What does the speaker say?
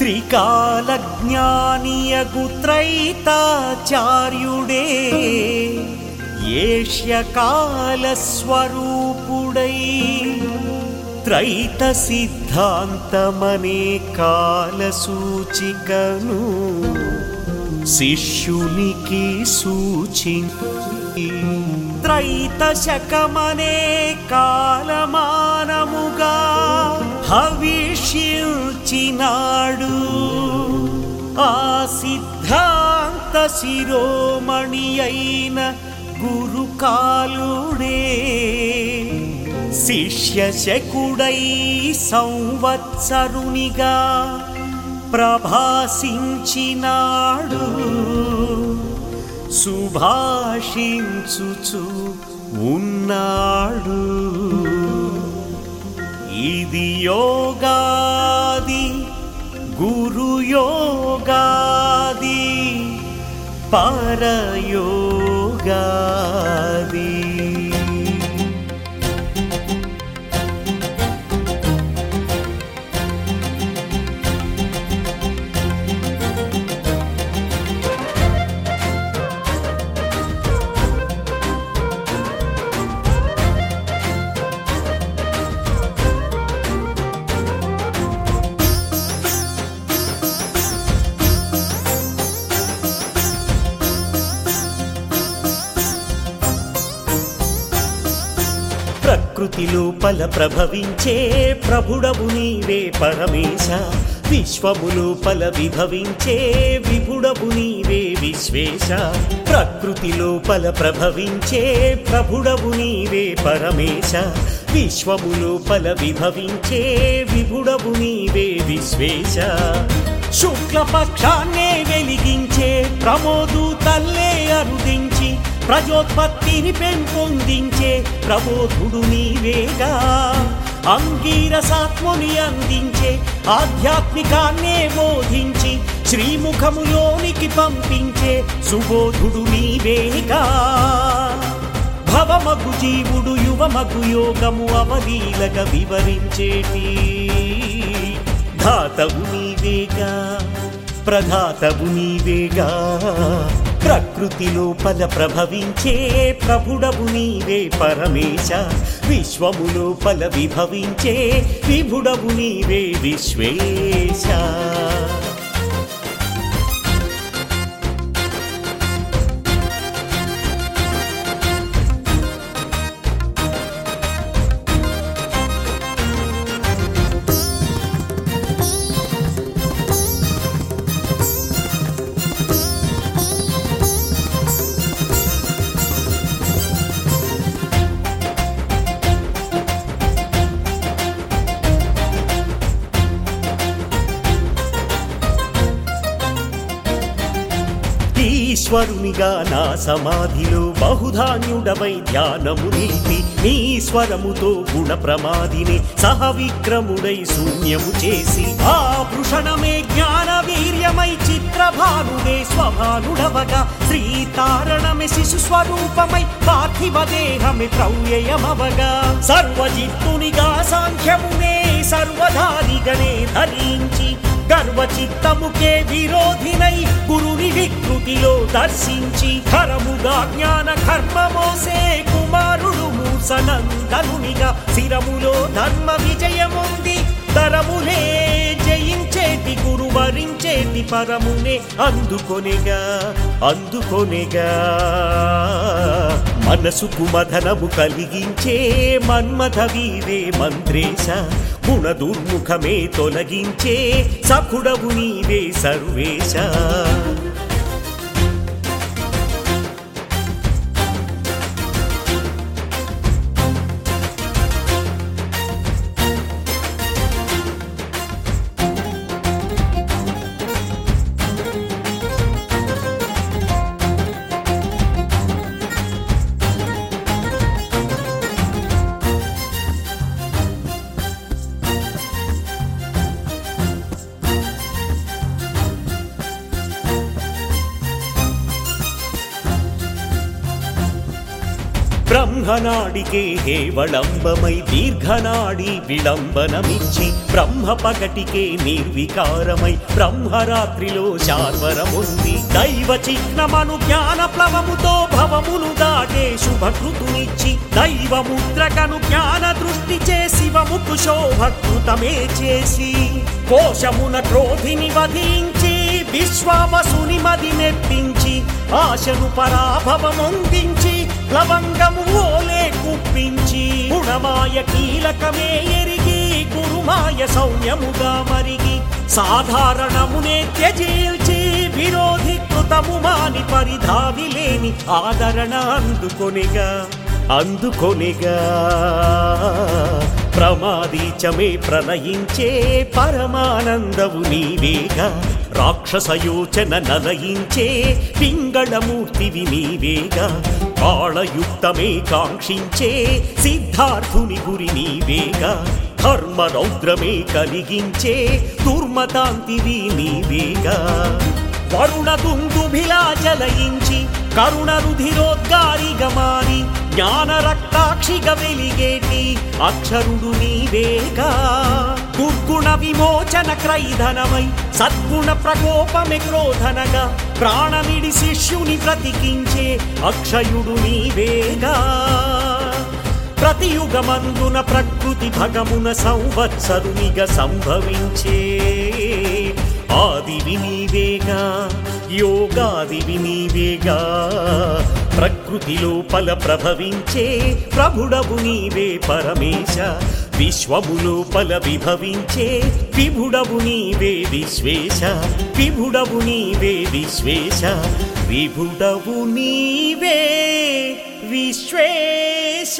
त्रिकालज्ञानिय कुत्रैताचार्युडे త్రైత సిద్ధాంతమనే కాలసూచికను శిష్యునికి సూచి త్రైత శకమనే కాలమానముగా హవిష్యించినాడు ఆ సిద్ధాంత శిరోమణి అయిన గురుకాలుడే శిష్య శకుడై సంవత్సరునిగా ప్రభాసించినాడు. సుభాషించుచు ఉన్నాడు. ఇది యోగాది గురు యోగాది పరయోగాది. ప్రకృతి లోపల ప్రభవించే ప్రభుడవు నీవే పరమేశ. విశ్వము లోపల విభవించే విభుడవు నీవే విశ్వేశ. ప్రకృతి లోపల ప్రభవించే ప్రభుడవు నీవే పరమేశ. విశ్వము లోపల విభవించే విభుడవు నీవే విశ్వేశ. శుక్లపక్షాన్నే వెలిగించే ప్రమోదు తల్లే అరుదించి ప్రజోత్పత్తిని పెంపొందించే ప్రబోధుడు నీవేగా. అంగీరసాత్ముని అందించే ఆధ్యాత్మికాన్నే బోధించి శ్రీముఖములోనికి పంపించే సుబోధుడు నీవేగా. భవమగు జీవుడు యువమగు యోగము అవలీలక వివరించేటి. ధాతవు నీవేగా ప్రధాతవు నీవేగా. ప్రకృతి లోపల ప్రభవించే ప్రభుడవు నీవే పరమేశ. విశ్వము లోపల విభవించే విభుడవు నీవే విశ్వేశ. ఈశ్వరునిగా నా సమాధిలో బహుధాన్యుడవై ధ్యానము నిలిపి నీ స్వరముతో గుణ ప్రమాదిని సహ విక్రముడై శూన్యము చేసి ఆ భృషణమే జ్ఞాన వీర్యమై చిత్రభానుడే స్వభానుడవగా శ్రీతారణమే శిశు స్వరూపమై పార్థివ దేహమే ప్రవ్యయమవగా సర్వజిత్తునిగా సాంఖ్యమునే సర్వధాదిగనే ధరించి గర్వచిత్తముకే విరోధినై దర్శించి కరముగా జ్ఞాన కర్మమోసే కుమారుడు మూసనందనునిగా శిరములో ధర్మ విజయముంది. తరములే జయించేటి గురు వరించేటి పరమునే అందుకొనిగా అందుకొనిగా. మనసుకు మదనము కలిగించే మన్మథ వీరే మంత్రేశ గుణ దుర్ముఖమే తొలగించే సకుడవు నీవే సర్వేశ. బ్రహ్మనాడికే హేవళంబమై దీర్ఘనాడి విళంబనమిచ్చి బ్రహ్మ పగటికే నిర్వికారమై బ్రహ్మరాత్రిలో శాశ్వరముంది దైవ చిహ్నమను జ్ఞాన ప్లవముతో భవమును దాటే శుభకృతునిచ్చి దైవ ముద్రకను జ్ఞాన దృష్టి చేసి వముకు శోభకృతమే చేసి కోశమున క్రోధిని వధించి విశ్వావసుని మది మెప్పించి ఆశను పరాభవమొందించి లవంగము ఓలే కుప్పించి గుణమాయ కీలకమే ఎరిగి గురుమాయ సౌమ్యముగా మరిగి సాధారణమునే త్యజీల్చి విరోధి కృతము మాని పరిధావి లేని ఆదరణ అందుకొనిగా. అందుకొనిగా. ప్రమాదీచమే ప్రణయించే పరమానందవు నీవేగా. రాక్షసయోచన నలయించే పింగళమూర్తివి నీవేగా కాళయుక్తమే కాంక్షించే సిద్ధార్థుని గురి నీవేగా ధర్మ రౌద్రమే కలిగించే దుర్మతాంతివి నీవేగా. వరుణ దుందుభిలా జలయించి కరుణ రుధిరోద్గారిగా మారి జ్ఞాన రక్తాక్షిగా వెలిగేటి అక్షరుడు నీవేగా దుర్గుణ విమోచన క్రైధనమై సద్గుణ ప్రకోపమే క్రోధనగా ప్రాణమిడి శిష్యుని బ్రతికించే అక్షయుడు నీవేగా ప్రతియుగమందున ప్రకృతి భగమున సంవత్సరునిగా సంభవించే ఆదివి నీవేగా యోగాదివి నీవేగా ప్రకృతి లోపల ప్రభవించే ప్రభుడవు నీవే పరమేశ. విశ్వము లోపల విభవించే విభుడవు నీవే విశ్వేశ. విభుడవు నీవే విశ్వేశ. విభుడవు నీవే విశ్వేశ.